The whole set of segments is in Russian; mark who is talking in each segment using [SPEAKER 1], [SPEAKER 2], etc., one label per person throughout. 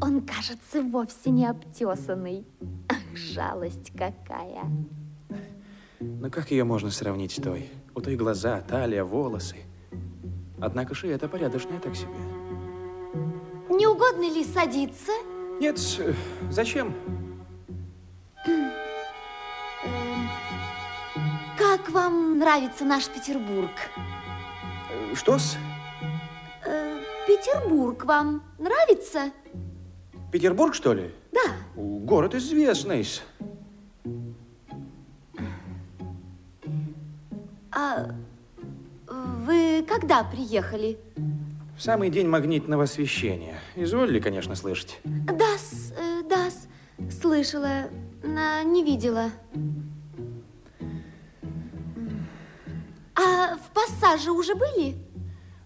[SPEAKER 1] Он кажется вовсе не обтесанный. Ах, жалость какая.
[SPEAKER 2] Ну как ее можно сравнить с той? У той глаза, талия, волосы. Однако же это порядочное так себе.
[SPEAKER 1] Не угодно ли садиться?
[SPEAKER 2] Нет, зачем?
[SPEAKER 1] Как вам нравится наш Петербург?
[SPEAKER 2] Что-с?
[SPEAKER 1] Э, Петербург вам нравится?
[SPEAKER 2] Петербург, что ли?
[SPEAKER 1] Да.
[SPEAKER 2] Город известный.
[SPEAKER 1] А вы когда приехали?
[SPEAKER 2] В самый день магнитного освещения. Изволили, конечно, слышать.
[SPEAKER 1] Да-с, э, да-с, слышала, но не видела. В пассаже уже были?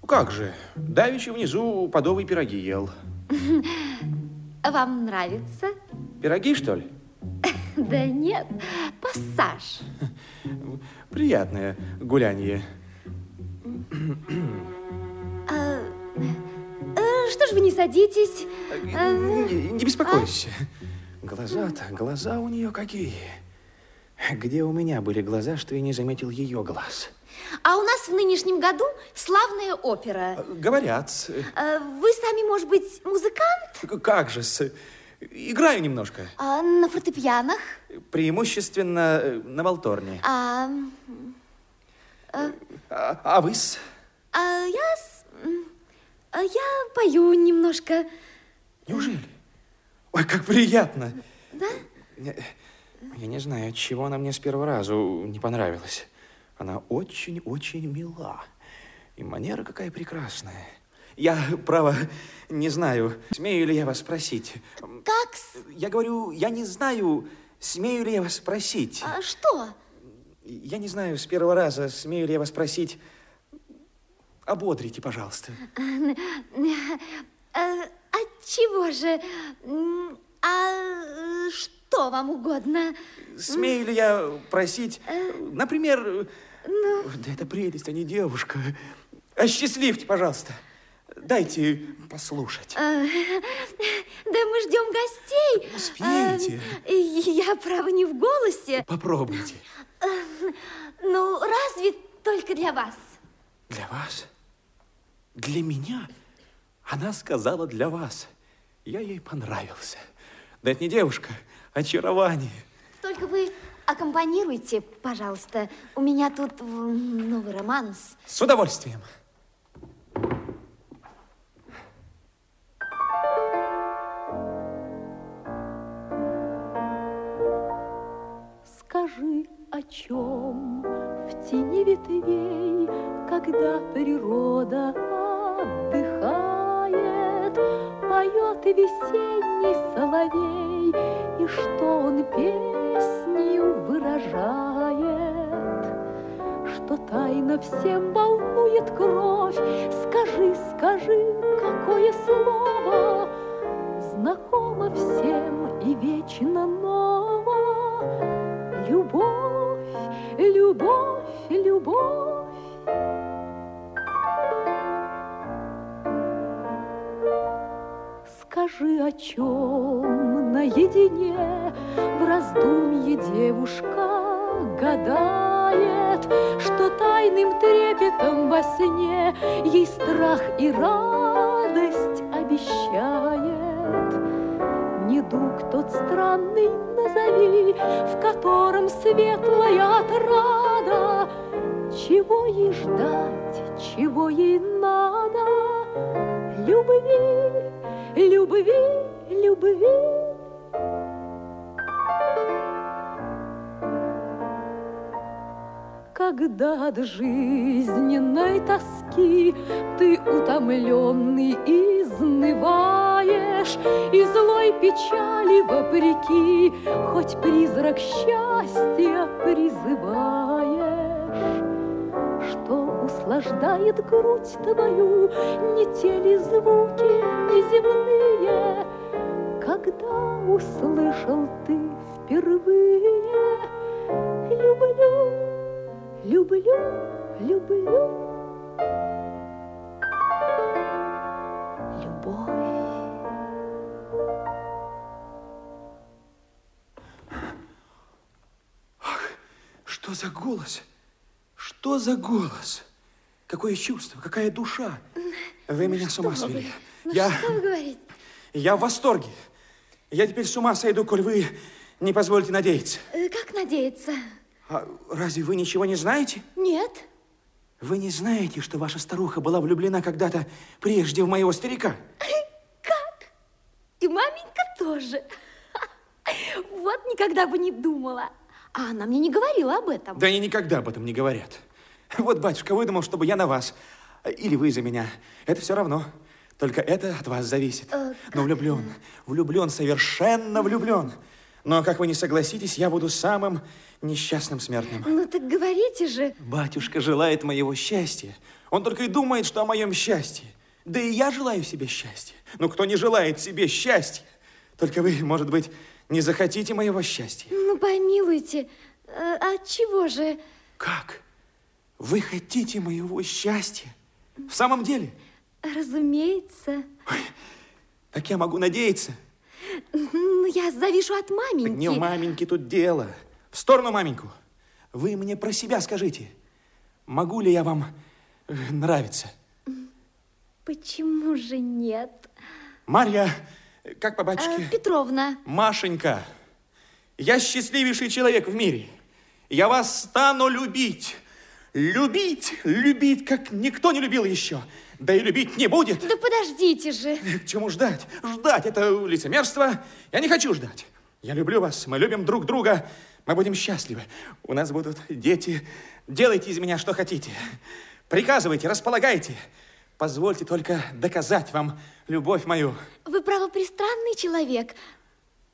[SPEAKER 2] Как же, давеча внизу подовые пироги ел.
[SPEAKER 1] Вам нравится?
[SPEAKER 2] Пироги, что ли?
[SPEAKER 1] Да нет, пассаж.
[SPEAKER 2] Приятное гуляние.
[SPEAKER 1] А, э, что ж вы не садитесь?
[SPEAKER 2] Не, не беспокойся. Глаза-то, глаза у нее какие. Где у меня были глаза, что я не заметил ее глаз?
[SPEAKER 1] А у нас в нынешнем году славная опера.
[SPEAKER 2] Говорят.
[SPEAKER 1] А, вы сами, может быть, музыкант?
[SPEAKER 2] Как же, с... играю немножко.
[SPEAKER 1] А, на фортепианах?
[SPEAKER 2] Преимущественно э, на волторне.
[SPEAKER 1] А,
[SPEAKER 2] а, а, а вы-с?
[SPEAKER 1] А я, с... а я пою немножко.
[SPEAKER 2] Неужели? Ой, как приятно.
[SPEAKER 1] Да?
[SPEAKER 2] Я, не знаю, от чего она мне с первого раза не понравилась. Она очень-очень мила. И манера какая прекрасная. Я, право, не знаю, смею ли я вас спросить.
[SPEAKER 1] Как?
[SPEAKER 2] Я говорю, я не знаю, смею ли я вас спросить.
[SPEAKER 1] А что?
[SPEAKER 2] Я не знаю, с первого раза смею ли я вас спросить. Ободрите, пожалуйста.
[SPEAKER 1] А чего же? А что вам угодно?
[SPEAKER 2] Смею ли я просить, например,
[SPEAKER 1] ну...
[SPEAKER 2] да это прелесть, а не девушка. Осчастливьте, пожалуйста. Дайте послушать.
[SPEAKER 1] А, да мы ждем гостей.
[SPEAKER 2] Успеете.
[SPEAKER 1] А, я, право, не в голосе.
[SPEAKER 2] Попробуйте.
[SPEAKER 1] А, ну, разве только для вас?
[SPEAKER 2] Для вас? Для меня? Она сказала для вас. Я ей понравился. Да это не девушка, очарование.
[SPEAKER 1] Только вы аккомпанируйте, пожалуйста. У меня тут новый романс.
[SPEAKER 2] С удовольствием.
[SPEAKER 3] Скажи, о чем в тени ветвей, когда природа отдыхает, поет весенний соловей, и что он песнью выражает, что тайно всем волнует кровь. Скажи, скажи, какое слово знакомо всем и вечно ново. Любовь, любовь, чем наедине в раздумье девушка гадает, что тайным трепетом во сне ей страх и радость обещает. Недуг тот странный назови, в котором светлая отрада. Чего ей ждать, чего ей надо? Любви, любви, любви. Когда от жизненной тоски ты утомленный изнываешь, И злой печали вопреки хоть призрак счастья призываешь, Что услаждает грудь твою не те ли звуки неземные, когда услышал ты впервые Люблю, люблю, люблю Любовь
[SPEAKER 2] Что за голос? Что за голос? Какое чувство, какая душа? Вы меня с ума
[SPEAKER 1] Что вы?
[SPEAKER 2] свели.
[SPEAKER 1] Ну
[SPEAKER 2] Я,
[SPEAKER 1] что вы говорите?
[SPEAKER 2] я в восторге. Я теперь с ума сойду, коль вы не позволите надеяться.
[SPEAKER 1] Э, Как надеяться?
[SPEAKER 2] А разве вы ничего не знаете?
[SPEAKER 1] Нет.
[SPEAKER 2] Вы не знаете, что ваша старуха была влюблена когда-то прежде в моего старика?
[SPEAKER 1] Как? И маменька тоже. Вот никогда бы не думала. А она мне не говорила об этом.
[SPEAKER 2] Да они никогда об этом не говорят. Вот батюшка выдумал, чтобы я на вас. Или вы за меня. Это все равно. Только это от вас зависит.
[SPEAKER 1] Э,
[SPEAKER 2] Но влюблен. Влюблен, совершенно влюблен. Но, как вы не согласитесь, я буду самым несчастным смертным.
[SPEAKER 1] Ну так говорите же.
[SPEAKER 2] Батюшка желает моего счастья. Он только и думает, что о моем счастье. Да и я желаю себе счастья. Но кто не желает себе счастья? Только вы, может быть, не захотите моего счастья.
[SPEAKER 1] Ну помилуйте. э, А чего же?
[SPEAKER 2] Как? Вы хотите моего счастья? В самом деле?
[SPEAKER 1] Разумеется.
[SPEAKER 2] Так я могу надеяться.
[SPEAKER 1] Ну, я завишу от
[SPEAKER 2] Так
[SPEAKER 1] маменьки.
[SPEAKER 2] не у маменьки тут дело. В сторону маменьку. Вы мне про себя скажите. Могу ли я вам э, нравиться?
[SPEAKER 1] Почему же нет?
[SPEAKER 2] Марья, как по
[SPEAKER 1] Э,
[SPEAKER 2] батюшке?
[SPEAKER 1] Петровна,
[SPEAKER 2] Машенька, я счастливейший человек в мире. Я вас стану любить. Любить, любить, как никто не любил еще. Да и любить не будет.
[SPEAKER 1] да подождите же.
[SPEAKER 2] К чему ждать? Ждать – это лицемерство. Я не хочу ждать. Я люблю вас, мы любим друг друга. Мы будем счастливы. У нас будут дети. Делайте из меня, что хотите. Приказывайте, располагайте. Позвольте только доказать вам любовь мою.
[SPEAKER 1] Вы правопристранный человек.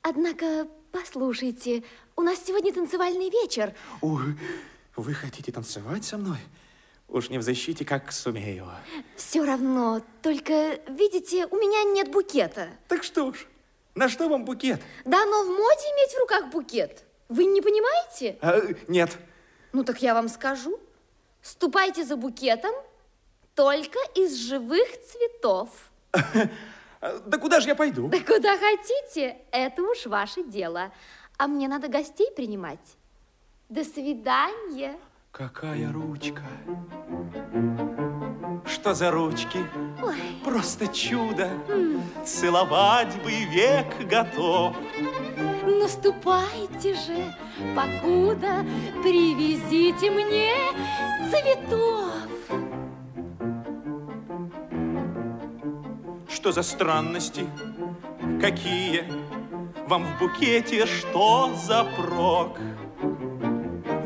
[SPEAKER 1] Однако, послушайте, у нас сегодня танцевальный вечер.
[SPEAKER 2] Ух, вы хотите танцевать со мной? Уж не в защите, как сумею.
[SPEAKER 1] Все равно, только, видите, у меня нет букета.
[SPEAKER 2] Так что ж, на что вам букет?
[SPEAKER 1] Да но в моде иметь в руках букет. Вы не понимаете?
[SPEAKER 2] А, нет.
[SPEAKER 1] Ну так я вам скажу. Ступайте за букетом только из живых цветов.
[SPEAKER 2] Да куда же я пойду?
[SPEAKER 1] Да куда хотите, это уж ваше дело. А мне надо гостей принимать. До свидания.
[SPEAKER 2] Какая ручка? Что за ручки?
[SPEAKER 1] Ой,
[SPEAKER 2] Просто чудо. Целовать бы век готов.
[SPEAKER 1] наступайте же, покуда привезите мне цветов.
[SPEAKER 2] Что за странности? Какие? Вам в букете что за прок?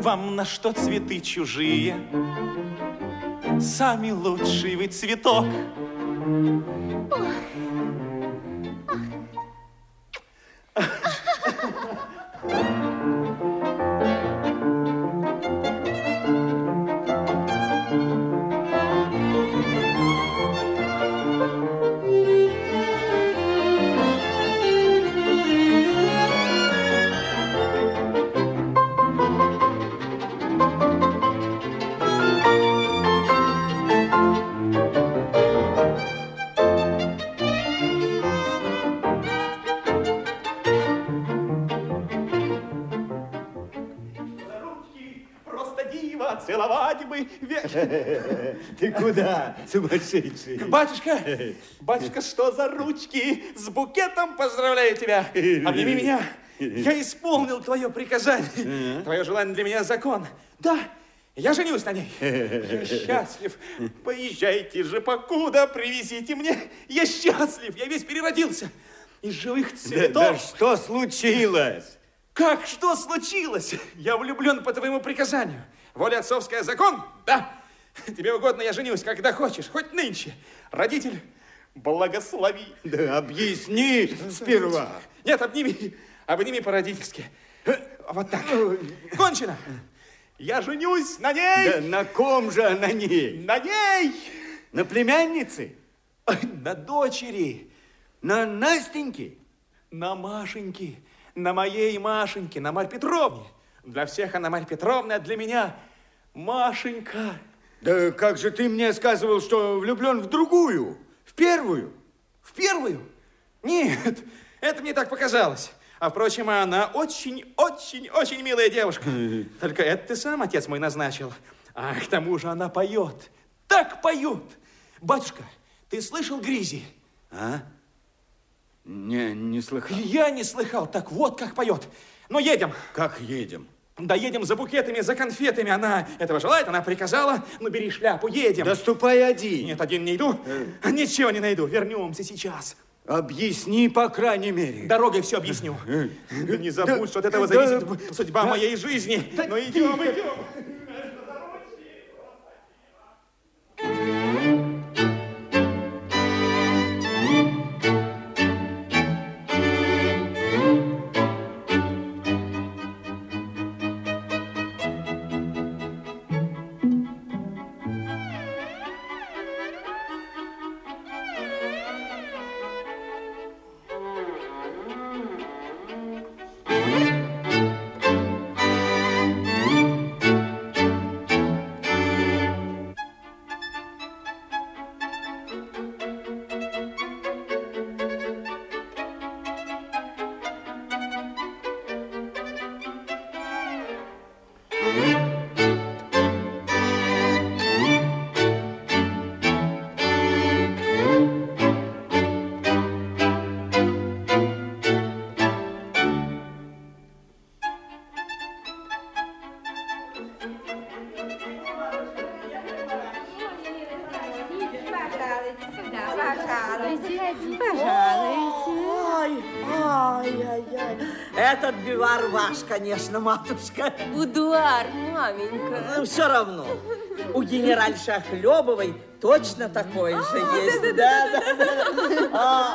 [SPEAKER 2] Вам на что цветы чужие? Сами лучший вы цветок. За
[SPEAKER 4] Ты куда, сумасшедший?
[SPEAKER 2] Батюшка, батюшка, что за ручки? С букетом поздравляю тебя. Обними меня. Я исполнил твое приказание. Твое желание для меня закон. Да, я женюсь на ней. Я счастлив. Поезжайте же, покуда привезите мне. Я счастлив, я весь переродился. Из живых
[SPEAKER 4] Да,
[SPEAKER 2] цветов.
[SPEAKER 4] да что случилось?
[SPEAKER 2] Как? Что случилось? Я влюблен по твоему приказанию. Воля отцовская закон? Да. Тебе угодно, я женюсь, когда хочешь, хоть нынче. Родитель, благослови.
[SPEAKER 4] Да объясни сперва.
[SPEAKER 2] Нет, обними, обними по-родительски. Вот так. Кончено. Я женюсь на ней.
[SPEAKER 4] Да на ком же на ней?
[SPEAKER 2] На ней.
[SPEAKER 4] На племяннице?
[SPEAKER 2] На дочери.
[SPEAKER 4] На Настеньке?
[SPEAKER 2] на Машеньке, на моей Машеньке, на Марь Петровне. Для всех она Марь Петровна, а для меня Машенька.
[SPEAKER 4] Да как же ты мне сказывал, что влюблен в другую, в первую?
[SPEAKER 2] В первую? Нет, это мне так показалось. А, впрочем, она очень-очень-очень милая девушка. Только это ты сам, отец мой, назначил. А к тому же она поет. Так поет. Батюшка, ты слышал Гризи?
[SPEAKER 4] А? Не, не слыхал.
[SPEAKER 2] Я не слыхал. Так вот как поет. Ну, едем.
[SPEAKER 4] Как едем?
[SPEAKER 2] Да едем за букетами, за конфетами. Она этого желает, она приказала. Ну, бери шляпу, едем.
[SPEAKER 4] Да ступай один.
[SPEAKER 2] Нет, один не иду. Ничего не найду. Вернемся сейчас.
[SPEAKER 4] Объясни, по крайней мере.
[SPEAKER 2] Дорогой все объясню. Да не забудь, что от этого зависит судьба моей жизни. Ну, идем, идем.
[SPEAKER 5] Этот бивар ваш, конечно, матушка.
[SPEAKER 6] Будуар, маменька.
[SPEAKER 5] Ну, все равно. У генеральши Охлебовой точно такой же есть. Да, да, да.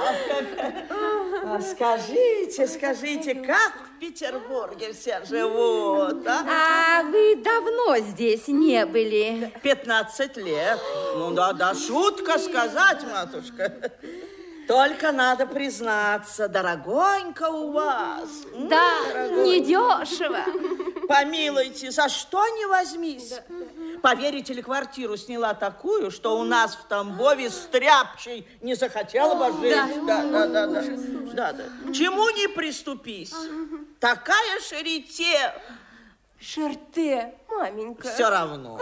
[SPEAKER 5] А, скажите, скажите, как в Петербурге все живут, а?
[SPEAKER 1] А вы давно здесь не были?
[SPEAKER 5] 15 лет. Ну да, да, шутка сказать, матушка. Только надо признаться, дорогонько у вас.
[SPEAKER 1] Да, недешево.
[SPEAKER 5] Помилуйте, за что не возьмись? Поверите ли, квартиру сняла такую, что у нас в Тамбове стряпчей не захотела бы жить. Да, да, да, да. да, да. Чему не приступись? Такая шарите.
[SPEAKER 6] Шерте, маменька.
[SPEAKER 5] Все равно.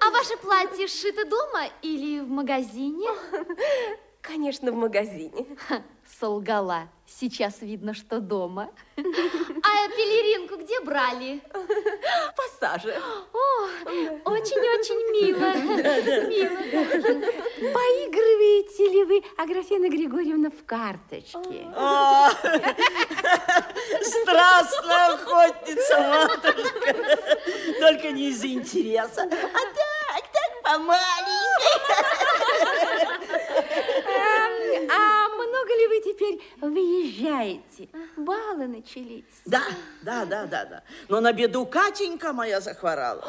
[SPEAKER 1] А ваше платье сшито дома или в магазине?
[SPEAKER 6] Конечно, в магазине.
[SPEAKER 1] Ха, солгала. Сейчас видно, что дома. А пелеринку где брали?
[SPEAKER 6] В пассаже.
[SPEAKER 1] О, очень-очень мило. Мило. Поигрываете ли вы, Аграфена Григорьевна, в карточки?
[SPEAKER 5] О, Страстная охотница, матушка. Только не из интереса, а так, так, помаленькой.
[SPEAKER 1] А много ли вы теперь выезжаете? Балы начались.
[SPEAKER 5] Да, да, да, да, да. Но на беду Катенька моя захворала.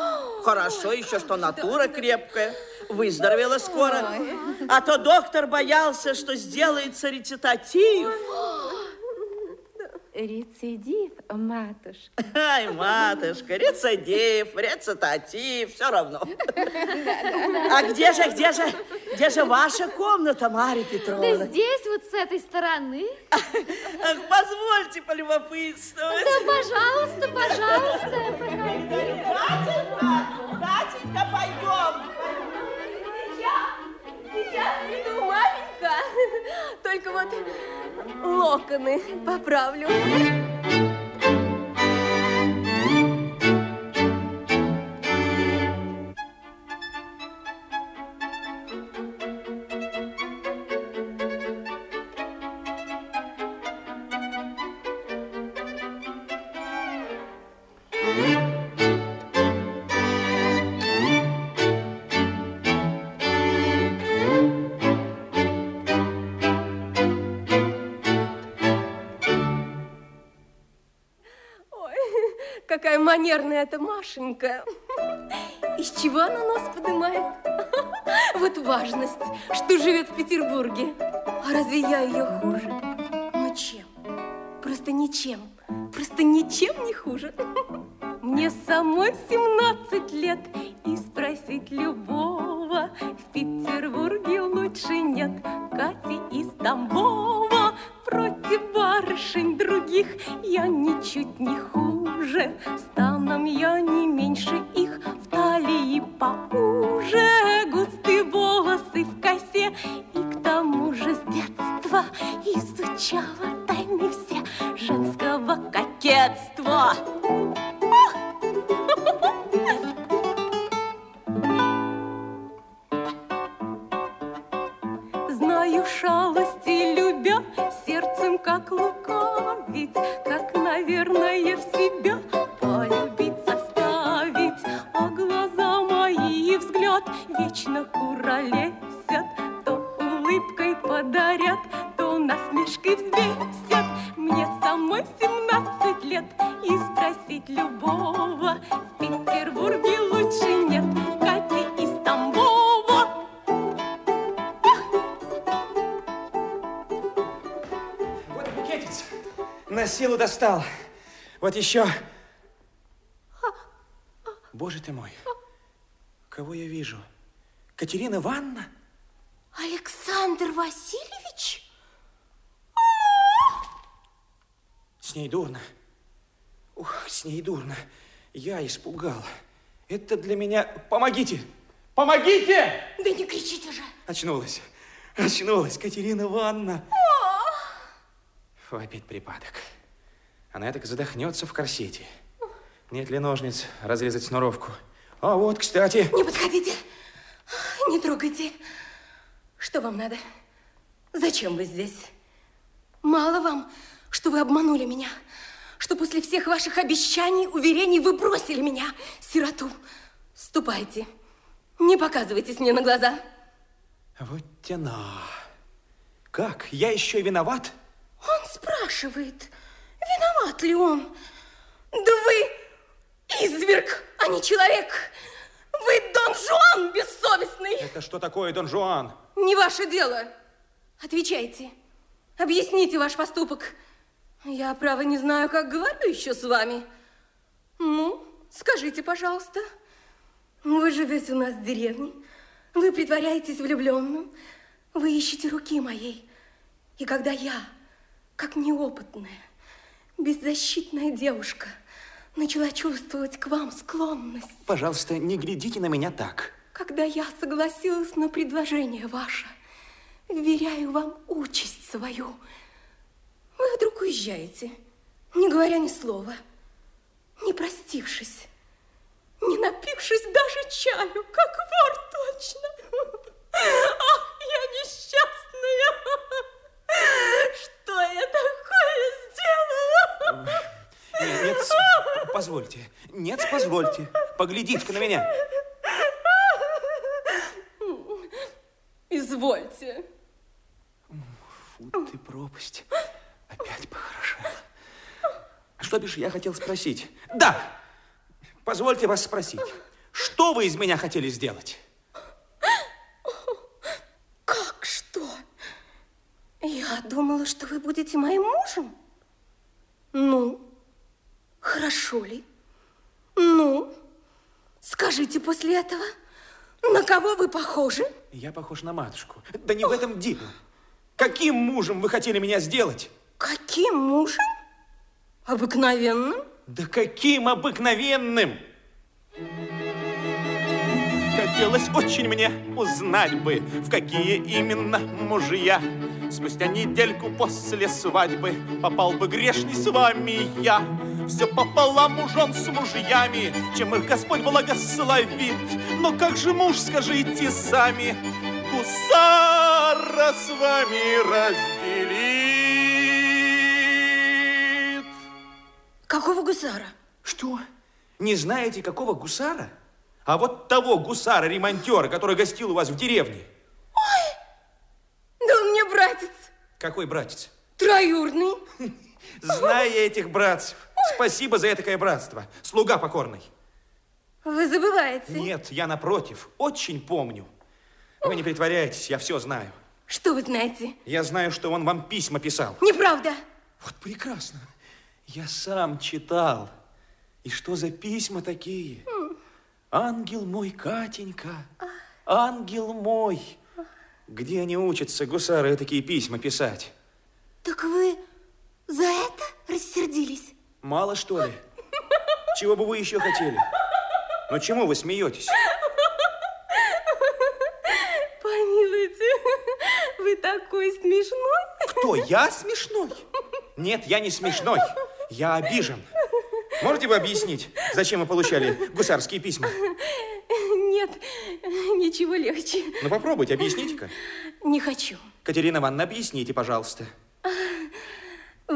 [SPEAKER 5] Хорошо еще, что натура крепкая. Выздоровела скоро. А то доктор боялся, что сделается рецитатив.
[SPEAKER 1] Рецидив, матушка.
[SPEAKER 5] Ай, матушка, рецидив, рецитатив, все равно. А где же, где же, где же ваша комната, Марья
[SPEAKER 1] Да
[SPEAKER 5] Петровна?
[SPEAKER 1] здесь вот с этой стороны.
[SPEAKER 5] Ах, позвольте полюбопытствовать.
[SPEAKER 1] Да, пожалуйста, пожалуйста.
[SPEAKER 5] Катенька, Катенька, пойдем.
[SPEAKER 6] Сейчас приду, маменька. Только вот локоны поправлю. Манерная эта Машенька. Из чего она нос поднимает? Вот важность, что живет в Петербурге. А разве я ее хуже? просто ничем, просто ничем не хуже. Мне самой 17 лет, и спросить любого в Петербурге лучше нет Кати из Тамбова. Против барышень других я ничуть не хуже, станом я не куролесят, то улыбкой подарят, то насмешкой взбесят. Мне самой семнадцать лет, и спросить любого в Петербурге лучше нет Кати из.
[SPEAKER 2] Вот букетец. На силу достал. Вот еще. Боже ты мой. Кого я вижу? Катерина Ивановна?
[SPEAKER 6] Александр Васильевич?
[SPEAKER 2] С ней дурно. Ух, с ней дурно. Я испугал. Это для меня... Помогите! Помогите!
[SPEAKER 6] Да не кричите же!
[SPEAKER 2] Очнулась. Очнулась Катерина Ивановна. Фу, опять припадок. Она так задохнется в корсете. Нет ли ножниц разрезать сноровку? А вот, кстати...
[SPEAKER 6] Не подходите, не трогайте. Что вам надо? Зачем вы здесь? Мало вам, что вы обманули меня, что после всех ваших обещаний, уверений вы бросили меня, сироту. Ступайте, не показывайтесь мне на глаза.
[SPEAKER 2] Вот тяна. Как? Я еще и виноват?
[SPEAKER 6] Он спрашивает, виноват ли он. Да вы изверг, а не человек. Вы Дон Жуан бессовестный.
[SPEAKER 2] Это что такое, Дон Жуан?
[SPEAKER 6] Не ваше дело. Отвечайте. Объясните ваш поступок. Я, право, не знаю, как говорю еще с вами. Ну, скажите, пожалуйста. Вы живете у нас в деревне. Вы притворяетесь влюбленным. Вы ищете руки моей. И когда я, как неопытная, беззащитная девушка, начала чувствовать к вам склонность,
[SPEAKER 2] Пожалуйста, не глядите на меня так.
[SPEAKER 6] Когда я согласилась на предложение ваше, вверяю вам участь свою. Вы вдруг уезжаете, не говоря ни слова, не простившись, не напившись даже чаю, как вор точно. Ах, я несчастная! Что я такое сделала?
[SPEAKER 2] Нет, нет, позвольте. Нет, позвольте. Поглядите-ка на меня.
[SPEAKER 6] Извольте.
[SPEAKER 2] Фу ты, пропасть. Опять похорошела. Что бишь я хотел спросить? Да, позвольте вас спросить. Что вы из меня хотели сделать?
[SPEAKER 6] Как что? Я думала, что вы будете моим мужем. Ну, хорошо ли? Ну, скажите после этого, на кого вы похожи?
[SPEAKER 2] Я похож на матушку. Да не в этом дело. Каким мужем вы хотели меня сделать?
[SPEAKER 6] Каким мужем? Обыкновенным?
[SPEAKER 2] Да каким обыкновенным! Хотелось очень мне узнать бы, в какие именно мужья. Спустя недельку после свадьбы попал бы грешный с вами я. Все пополам мужон с мужьями, чем их Господь благословит. Но как же муж, скажите сами, гусара с вами разделит?
[SPEAKER 6] Какого гусара?
[SPEAKER 2] Что? Не знаете, какого гусара? А вот того гусара-ремонтера, который гостил у вас в деревне.
[SPEAKER 6] Да он мне братец,
[SPEAKER 2] Какой братец?
[SPEAKER 6] троюрный.
[SPEAKER 2] Знаю я этих братцев. Спасибо за этакое братство. Слуга покорный.
[SPEAKER 6] Вы забываете.
[SPEAKER 2] Нет, я напротив, очень помню. Вы не притворяйтесь, я все знаю.
[SPEAKER 6] Что вы знаете?
[SPEAKER 2] Я знаю, что он вам письма писал.
[SPEAKER 6] Неправда.
[SPEAKER 2] Вот прекрасно. Я сам читал. И что за письма такие? Ангел мой, Катенька, ангел мой. Где они учатся, гусары, такие письма писать?
[SPEAKER 6] Так вы за это рассердились?
[SPEAKER 2] Мало, что ли? Чего бы вы еще хотели? Ну, чему вы смеетесь?
[SPEAKER 6] Помилуйте, вы такой смешной.
[SPEAKER 2] Кто, я смешной? Нет, я не смешной. Я обижен. Можете вы объяснить, зачем вы получали гусарские письма?
[SPEAKER 6] Нет, ничего легче.
[SPEAKER 2] Ну, попробуйте, объясните-ка.
[SPEAKER 6] Не хочу.
[SPEAKER 2] Катерина Ивановна, объясните, пожалуйста.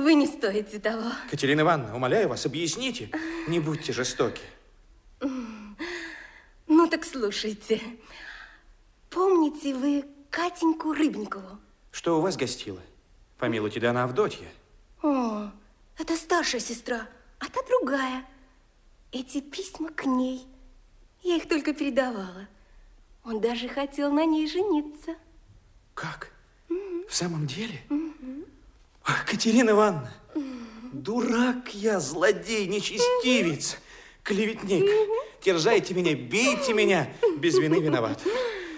[SPEAKER 6] Вы не стоите того.
[SPEAKER 2] Катерина Ивановна, умоляю вас, объясните. Не будьте жестоки.
[SPEAKER 6] Ну так слушайте. Помните вы Катеньку Рыбникову?
[SPEAKER 2] Что у вас гостила? Помилуйте, да она Авдотья.
[SPEAKER 6] О, это старшая сестра, а та другая. Эти письма к ней. Я их только передавала. Он даже хотел на ней жениться.
[SPEAKER 2] Как? В самом деле? Ах, Катерина Ивановна, дурак я, злодей, нечестивец, клеветник. Терзайте меня, бейте меня, без вины виноват.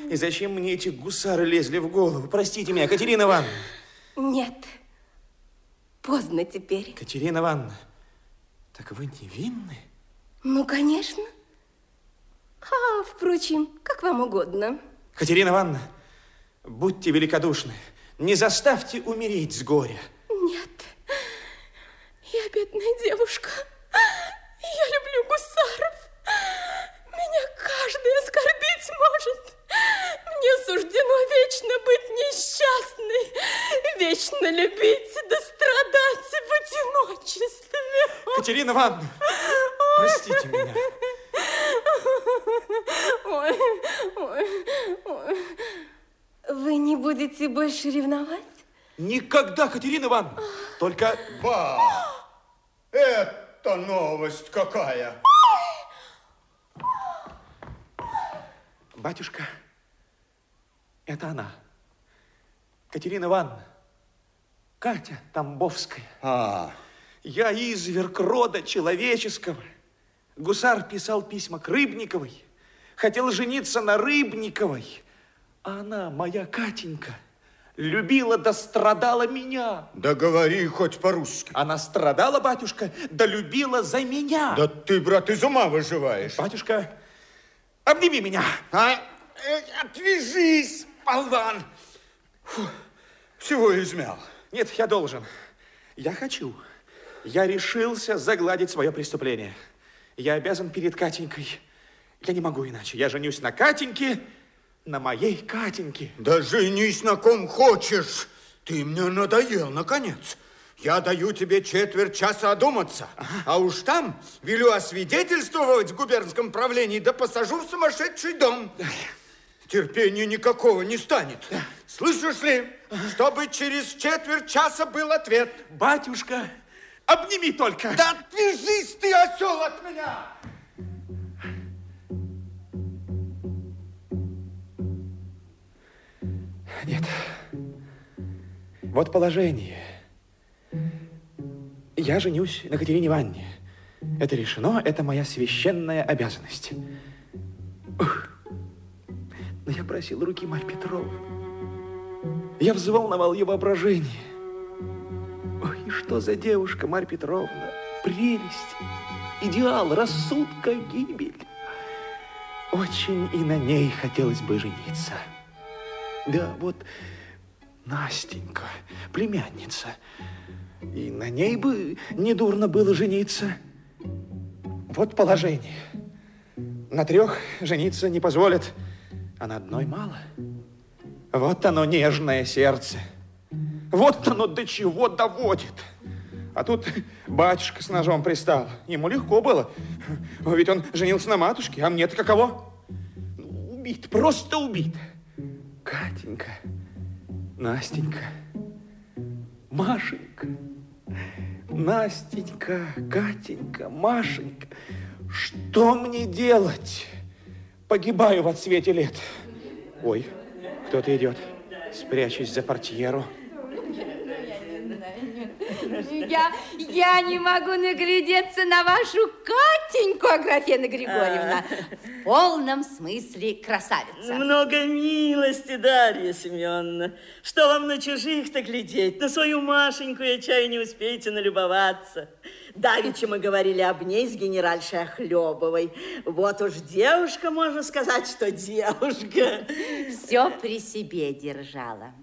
[SPEAKER 2] И зачем мне эти гусары лезли в голову? Простите меня, Катерина Ивановна.
[SPEAKER 6] Нет, поздно теперь.
[SPEAKER 2] Катерина Ивановна, так вы невинны?
[SPEAKER 6] Ну, конечно. А, впрочем, как вам угодно.
[SPEAKER 2] Катерина Ивановна, будьте великодушны, не заставьте умереть с горя.
[SPEAKER 6] Нет, я бедная девушка. Я люблю гусаров. Меня каждый оскорбить может. Мне суждено вечно быть несчастной, вечно любить да страдать в одиночестве.
[SPEAKER 2] Катерина Ивановна, простите меня.
[SPEAKER 6] Ой, ой, ой. Вы не будете больше ревновать?
[SPEAKER 2] Никогда, Катерина Ивановна. Только
[SPEAKER 4] Ба! Это новость какая!
[SPEAKER 2] Батюшка, это она. Катерина Ивановна, Катя Тамбовская.
[SPEAKER 4] А,
[SPEAKER 2] Я изверг рода человеческого. Гусар писал письма к Рыбниковой. Хотел жениться на Рыбниковой. А она, моя Катенька, любила да страдала меня.
[SPEAKER 4] да говори хоть по-русски.
[SPEAKER 2] Она страдала, батюшка, да любила за меня.
[SPEAKER 4] Да ты, брат, из ума выживаешь.
[SPEAKER 2] Батюшка, обними меня.
[SPEAKER 4] А? Э, Отвяжись, болван! Фу, всего измял.
[SPEAKER 2] Нет, я должен. Я хочу. Я решился загладить свое преступление. Я обязан перед Катенькой. Я не могу иначе. Я женюсь на Катеньке, на моей Катеньке.
[SPEAKER 4] Да женись на ком хочешь. Ты мне надоел, наконец. Я даю тебе четверть часа одуматься. А уж там велю освидетельствовать в губернском правлении, да посажу в сумасшедший дом. Терпения никакого не станет. Слышишь ли, чтобы через четверть часа был ответ.
[SPEAKER 2] Батюшка, обними только.
[SPEAKER 4] Да отвяжись ты, осел, от меня!
[SPEAKER 2] Нет. Вот положение. Я женюсь на Катерине Ивановне. Это решено, это моя священная обязанность. Ух. Но я просил руки Марь Петровны. Я взволновал ее воображение. Ой, и что за девушка, Марь Петровна? Прелесть, идеал, рассудка, гибель. Очень и на ней хотелось бы жениться. Да, вот Настенька, племянница. И на ней бы недурно было жениться. Вот положение. На трех жениться не позволят, а на одной мало. Вот оно, нежное сердце. Вот оно до чего доводит. А тут батюшка с ножом пристал. Ему легко было. Ведь он женился на матушке, а мне-то каково? Ну, Убит, просто убит. Катенька, Настенька, Машенька, Настенька, Катенька, Машенька. Что мне делать? Погибаю в отсвете лет. Ой, кто-то идет. Спрячусь за портьеру.
[SPEAKER 7] Я, я не могу наглядеться на вашу Катеньку, Аграфена Григорьевна. В полном смысле красавица.
[SPEAKER 5] Много милости, Дарья Семеновна. Что вам на чужих-то глядеть? На свою Машеньку я чаю не успеете налюбоваться. Давеча мы говорили об ней с генеральшей Охлебовой. Вот уж девушка, можно сказать, что девушка.
[SPEAKER 7] Все при себе держала.